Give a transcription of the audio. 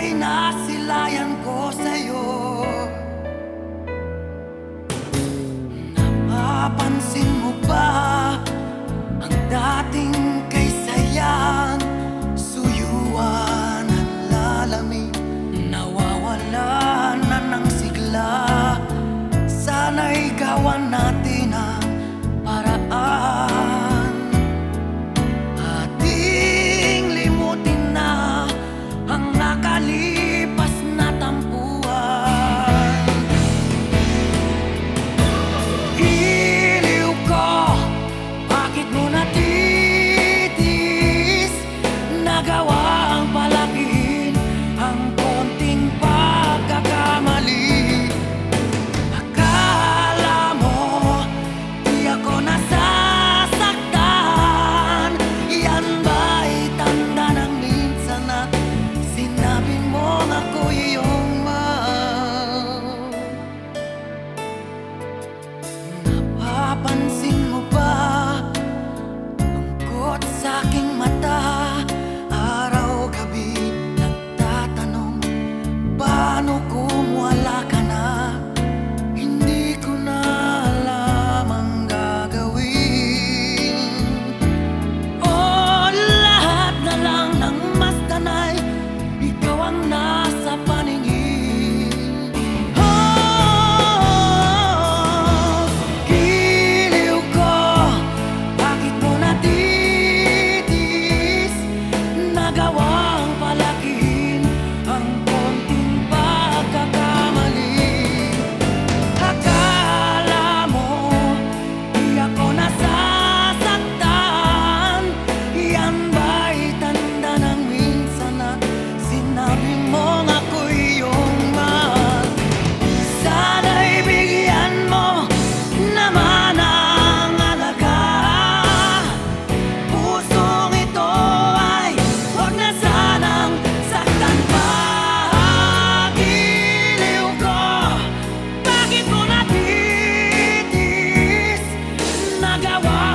Ay nasilayan ko sa need takot sa aking mata. I one.